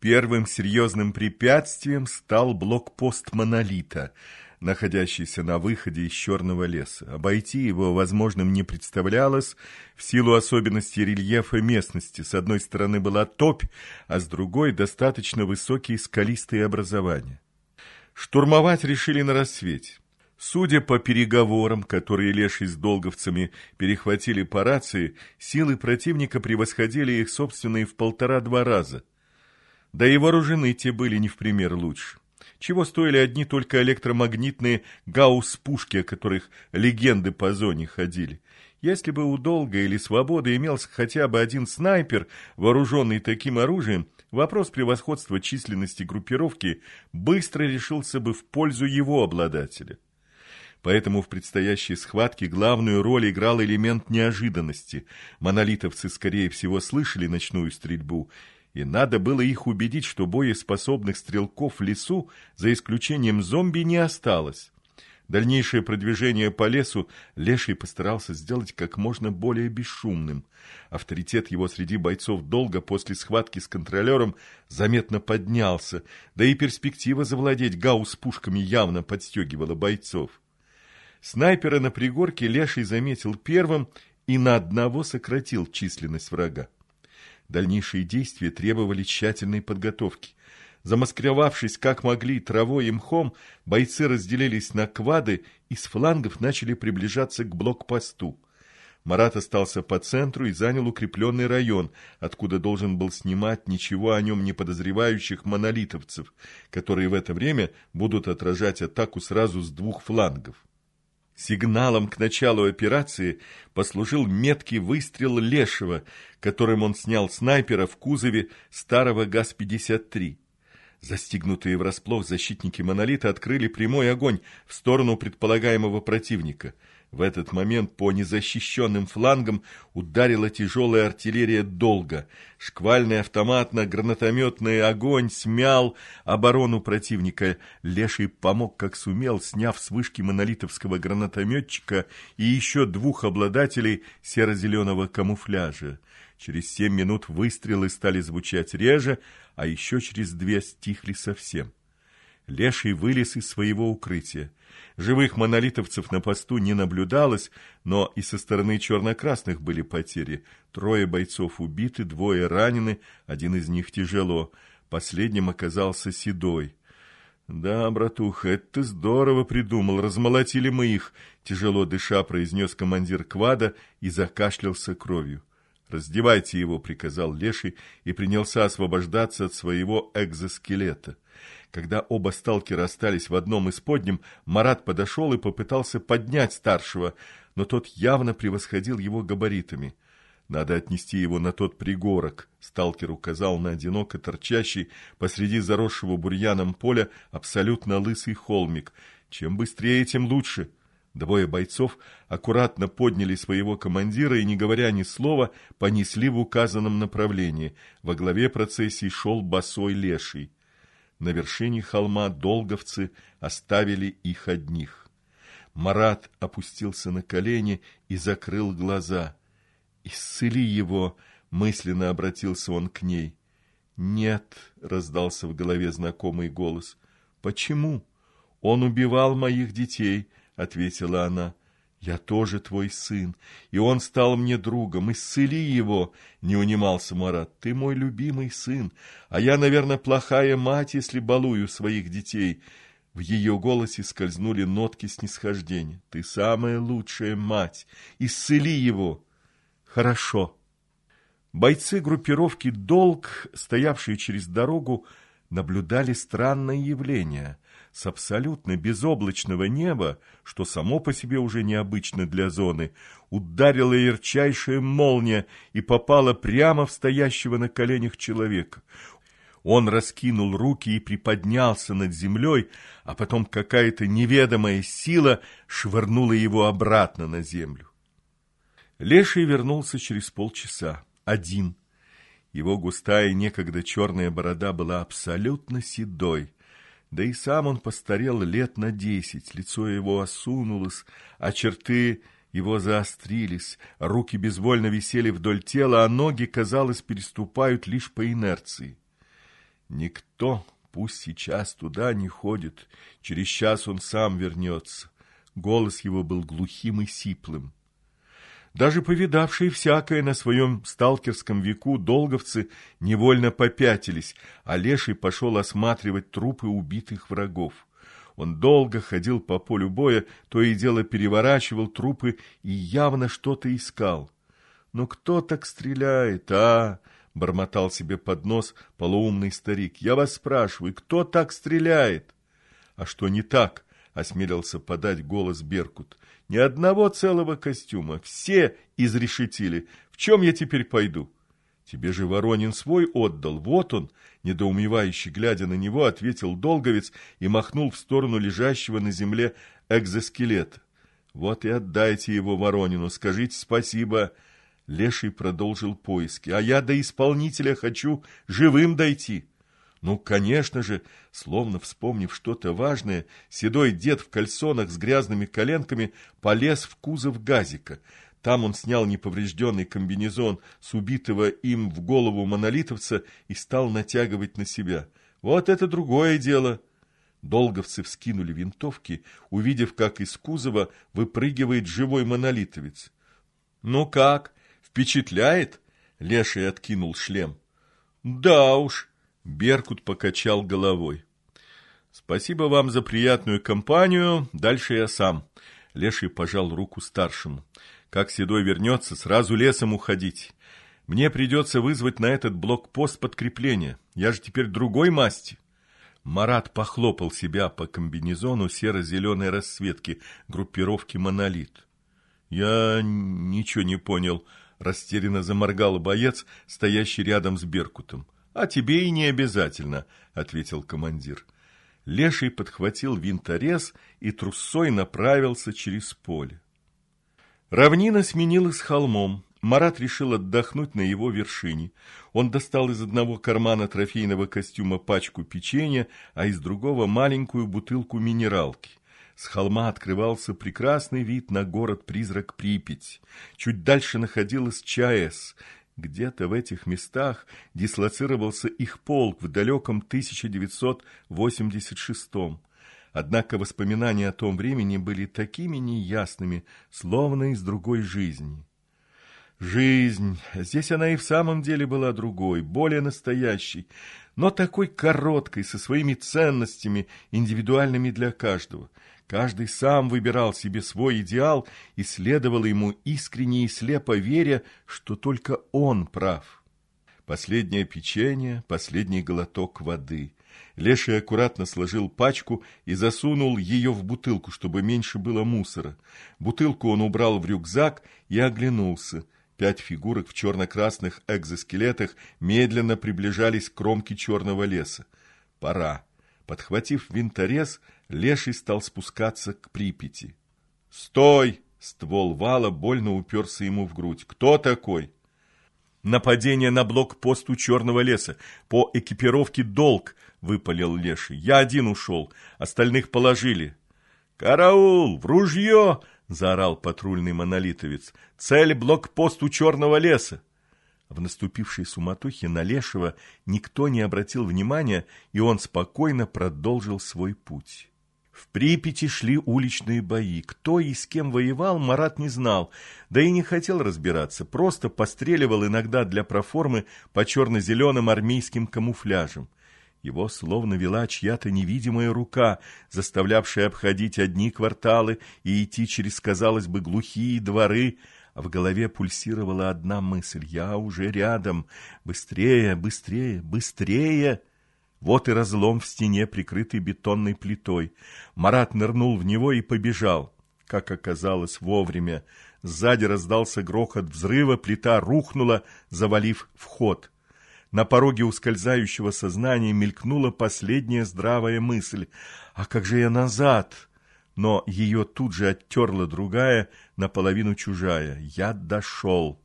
Первым серьезным препятствием стал блокпост «Монолита», находящийся на выходе из Черного леса. Обойти его возможным не представлялось в силу особенностей рельефа местности. С одной стороны была топь, а с другой достаточно высокие скалистые образования. Штурмовать решили на рассвете. Судя по переговорам, которые Леший с долговцами перехватили по рации, силы противника превосходили их собственные в полтора-два раза. Да и вооружены те были не в пример лучше. Чего стоили одни только электромагнитные гаусс-пушки, о которых легенды по зоне ходили. Если бы у Долга или Свободы имелся хотя бы один снайпер, вооруженный таким оружием, вопрос превосходства численности группировки быстро решился бы в пользу его обладателя. Поэтому в предстоящей схватке главную роль играл элемент неожиданности. Монолитовцы, скорее всего, слышали ночную стрельбу и надо было их убедить, что боеспособных стрелков в лесу, за исключением зомби, не осталось. Дальнейшее продвижение по лесу Леший постарался сделать как можно более бесшумным. Авторитет его среди бойцов долго после схватки с контролером заметно поднялся, да и перспектива завладеть гаусс-пушками явно подстегивала бойцов. Снайпера на пригорке Леший заметил первым и на одного сократил численность врага. Дальнейшие действия требовали тщательной подготовки. Замаскировавшись как могли травой и мхом, бойцы разделились на квады и с флангов начали приближаться к блокпосту. Марат остался по центру и занял укрепленный район, откуда должен был снимать ничего о нем не подозревающих монолитовцев, которые в это время будут отражать атаку сразу с двух флангов. Сигналом к началу операции послужил меткий выстрел Лешего, которым он снял снайпера в кузове старого ГАЗ-53. Застигнутые врасплох защитники «Монолита» открыли прямой огонь в сторону предполагаемого противника – в этот момент по незащищенным флангам ударила тяжелая артиллерия долго. Шквальный автоматно-гранатометный огонь смял оборону противника. Леший помог как сумел, сняв с вышки монолитовского гранатометчика и еще двух обладателей серо-зеленого камуфляжа. Через семь минут выстрелы стали звучать реже, а еще через две стихли совсем. Леший вылез из своего укрытия. Живых монолитовцев на посту не наблюдалось, но и со стороны черно-красных были потери. Трое бойцов убиты, двое ранены, один из них тяжело. Последним оказался Седой. «Да, братуха, это ты здорово придумал, размолотили мы их», тяжело дыша произнес командир квада и закашлялся кровью. «Раздевайте его», — приказал Леший и принялся освобождаться от своего экзоскелета. Когда оба сталкера остались в одном из подням, Марат подошел и попытался поднять старшего, но тот явно превосходил его габаритами. Надо отнести его на тот пригорок. Сталкер указал на одиноко торчащий посреди заросшего бурьяном поля абсолютно лысый холмик. Чем быстрее, тем лучше. Двое бойцов аккуратно подняли своего командира и, не говоря ни слова, понесли в указанном направлении. Во главе процессии шел босой леший. На вершине холма долговцы оставили их одних. Марат опустился на колени и закрыл глаза. «Исцели его!» — мысленно обратился он к ней. «Нет», — раздался в голове знакомый голос. «Почему?» «Он убивал моих детей», — ответила она. «Я тоже твой сын, и он стал мне другом. Исцели его!» — не унимался Марат. «Ты мой любимый сын, а я, наверное, плохая мать, если балую своих детей». В ее голосе скользнули нотки снисхождения. «Ты самая лучшая мать! Исцели его!» «Хорошо!» Бойцы группировки «Долг», стоявшие через дорогу, наблюдали странное явление — с абсолютно безоблачного неба, что само по себе уже необычно для зоны, ударила ярчайшая молния и попала прямо в стоящего на коленях человека. Он раскинул руки и приподнялся над землей, а потом какая-то неведомая сила швырнула его обратно на землю. Леший вернулся через полчаса, один. Его густая некогда черная борода была абсолютно седой. Да и сам он постарел лет на десять, лицо его осунулось, а черты его заострились, руки безвольно висели вдоль тела, а ноги, казалось, переступают лишь по инерции. Никто, пусть сейчас туда не ходит, через час он сам вернется. Голос его был глухим и сиплым. Даже повидавшие всякое на своем сталкерском веку долговцы невольно попятились, а Леший пошел осматривать трупы убитых врагов. Он долго ходил по полю боя, то и дело переворачивал трупы и явно что-то искал. «Ну кто так стреляет, а?» — бормотал себе под нос полуумный старик. «Я вас спрашиваю, кто так стреляет?» «А что не так?» — осмелился подать голос Беркут. Ни одного целого костюма. Все изрешетили. В чем я теперь пойду? Тебе же Воронин свой отдал. Вот он, недоумевающий, глядя на него, ответил Долговец и махнул в сторону лежащего на земле экзоскелета. Вот и отдайте его Воронину, скажите спасибо. Леший продолжил поиски. А я до исполнителя хочу живым дойти. Ну, конечно же, словно вспомнив что-то важное, седой дед в кальсонах с грязными коленками полез в кузов газика. Там он снял неповрежденный комбинезон с убитого им в голову монолитовца и стал натягивать на себя. Вот это другое дело. Долговцы вскинули винтовки, увидев, как из кузова выпрыгивает живой монолитовец. «Ну как, впечатляет?» — Леший откинул шлем. «Да уж», Беркут покачал головой. «Спасибо вам за приятную компанию. Дальше я сам». Леший пожал руку старшему. «Как Седой вернется, сразу лесом уходить. Мне придется вызвать на этот блокпост подкрепление. Я же теперь другой масти». Марат похлопал себя по комбинезону серо-зеленой расцветки группировки «Монолит». «Я ничего не понял», — растерянно заморгал боец, стоящий рядом с Беркутом. «А тебе и не обязательно», — ответил командир. Леший подхватил винторез и трусой направился через поле. Равнина сменилась холмом. Марат решил отдохнуть на его вершине. Он достал из одного кармана трофейного костюма пачку печенья, а из другого маленькую бутылку минералки. С холма открывался прекрасный вид на город-призрак Припять. Чуть дальше находилась ЧАЭС, где-то в этих местах дислоцировался их полк в далеком 1986 -м. Однако воспоминания о том времени были такими неясными, словно из другой жизни. Жизнь, здесь она и в самом деле была другой, более настоящей, но такой короткой, со своими ценностями, индивидуальными для каждого. Каждый сам выбирал себе свой идеал и следовал ему искренне и слепо веря, что только он прав. Последнее печенье, последний глоток воды. Леший аккуратно сложил пачку и засунул ее в бутылку, чтобы меньше было мусора. Бутылку он убрал в рюкзак и оглянулся. Пять фигурок в черно-красных экзоскелетах медленно приближались к кромке черного леса. Пора. Подхватив винторез, Леший стал спускаться к Припяти. «Стой!» — ствол вала больно уперся ему в грудь. «Кто такой?» «Нападение на блокпост у Черного леса. По экипировке долг!» — выпалил Леший. «Я один ушел. Остальных положили». «Караул! В ружье!» — заорал патрульный монолитовец. «Цель — блокпост у Черного леса!» В наступившей суматохе на Лешего никто не обратил внимания, и он спокойно продолжил свой путь. В Припяти шли уличные бои. Кто и с кем воевал, Марат не знал, да и не хотел разбираться, просто постреливал иногда для проформы по черно-зеленым армейским камуфляжам. Его словно вела чья-то невидимая рука, заставлявшая обходить одни кварталы и идти через, казалось бы, глухие дворы, а в голове пульсировала одна мысль — «Я уже рядом! Быстрее, быстрее, быстрее!» Вот и разлом в стене, прикрытый бетонной плитой. Марат нырнул в него и побежал. Как оказалось, вовремя. Сзади раздался грохот взрыва, плита рухнула, завалив вход. На пороге ускользающего сознания мелькнула последняя здравая мысль. «А как же я назад?» Но ее тут же оттерла другая, наполовину чужая. «Я дошел».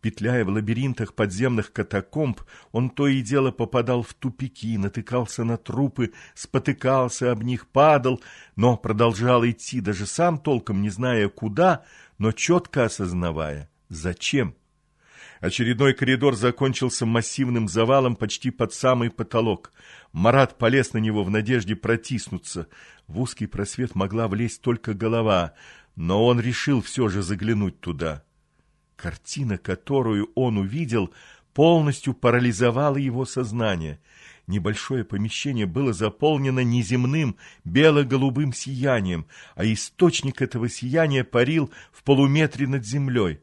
Петляя в лабиринтах подземных катакомб, он то и дело попадал в тупики, натыкался на трупы, спотыкался об них, падал, но продолжал идти, даже сам толком не зная куда, но четко осознавая, зачем. Очередной коридор закончился массивным завалом почти под самый потолок. Марат полез на него в надежде протиснуться. В узкий просвет могла влезть только голова, но он решил все же заглянуть туда. Картина, которую он увидел, полностью парализовала его сознание. Небольшое помещение было заполнено неземным бело-голубым сиянием, а источник этого сияния парил в полуметре над землей.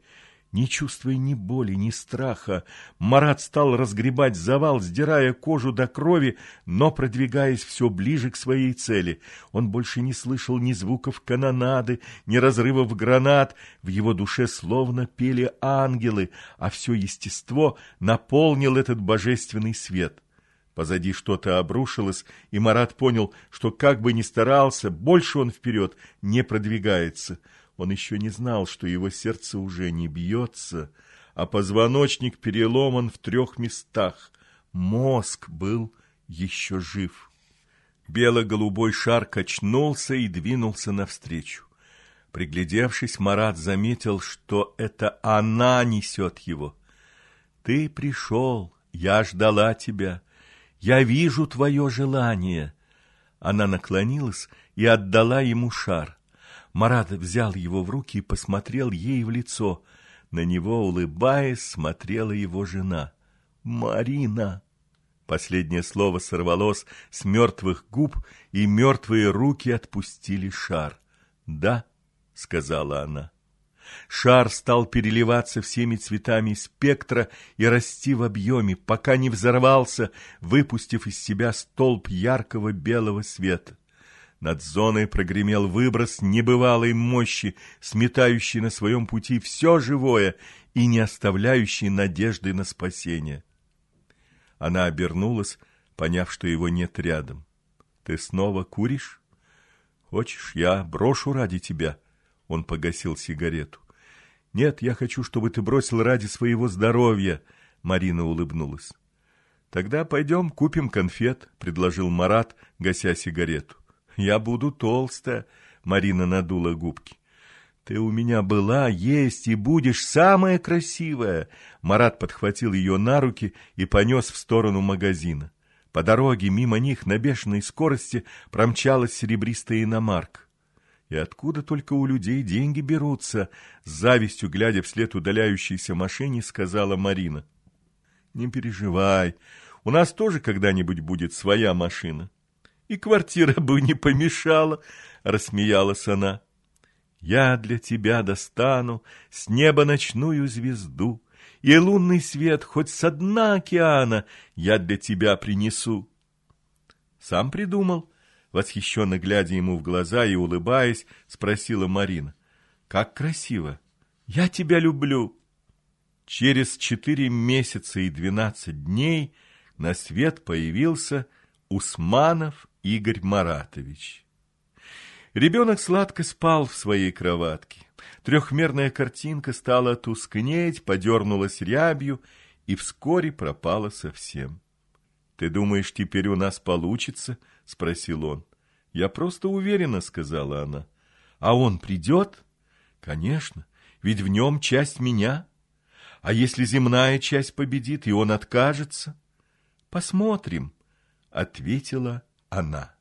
Не чувствуя ни боли, ни страха, Марат стал разгребать завал, сдирая кожу до крови, но продвигаясь все ближе к своей цели. Он больше не слышал ни звуков канонады, ни разрывов гранат. В его душе словно пели ангелы, а все естество наполнил этот божественный свет. Позади что-то обрушилось, и Марат понял, что как бы ни старался, больше он вперед не продвигается — он еще не знал, что его сердце уже не бьется, а позвоночник переломан в трех местах. Мозг был еще жив. Бело-голубой шар качнулся и двинулся навстречу. Приглядевшись, Марат заметил, что это она несет его. «Ты пришел, я ждала тебя, я вижу твое желание». Она наклонилась и отдала ему шар. Марат взял его в руки и посмотрел ей в лицо. На него, улыбаясь, смотрела его жена. «Марина!» Последнее слово сорвалось с мертвых губ, и мертвые руки отпустили шар. «Да», — сказала она. Шар стал переливаться всеми цветами спектра и расти в объеме, пока не взорвался, выпустив из себя столб яркого белого света. Над зоной прогремел выброс небывалой мощи, сметающий на своем пути все живое и не оставляющий надежды на спасение. Она обернулась, поняв, что его нет рядом. «Ты снова куришь? Хочешь, я брошу ради тебя?» Он погасил сигарету. «Нет, я хочу, чтобы ты бросил ради своего здоровья», — Марина улыбнулась. «Тогда пойдем купим конфет», — предложил Марат, гася сигарету. Я буду толстая, Марина надула губки. Ты у меня была, есть и будешь самая красивая. Марат подхватил ее на руки и понес в сторону магазина. По дороге мимо них на бешеной скорости промчалась серебристая иномарка. И откуда только у людей деньги берутся? С завистью, глядя вслед удаляющейся машине, сказала Марина. Не переживай, у нас тоже когда-нибудь будет своя машина и квартира бы не помешала, — рассмеялась она. Я для тебя достану с неба ночную звезду, и лунный свет хоть со дна океана я для тебя принесу. Сам придумал, восхищенно глядя ему в глаза и улыбаясь, спросила Марина. Как красиво! Я тебя люблю! Через четыре месяца и двенадцать дней на свет появился Усманов Игорь Маратович. Ребенок сладко спал в своей кроватке. Трехмерная картинка стала тускнеть, подернулась рябью и вскоре пропала совсем. «Ты думаешь, теперь у нас получится?» — спросил он. «Я просто уверена», — сказала она. «А он придет?» «Конечно, ведь в нем часть меня. А если земная часть победит, и он откажется?» «Посмотрим», — ответила она.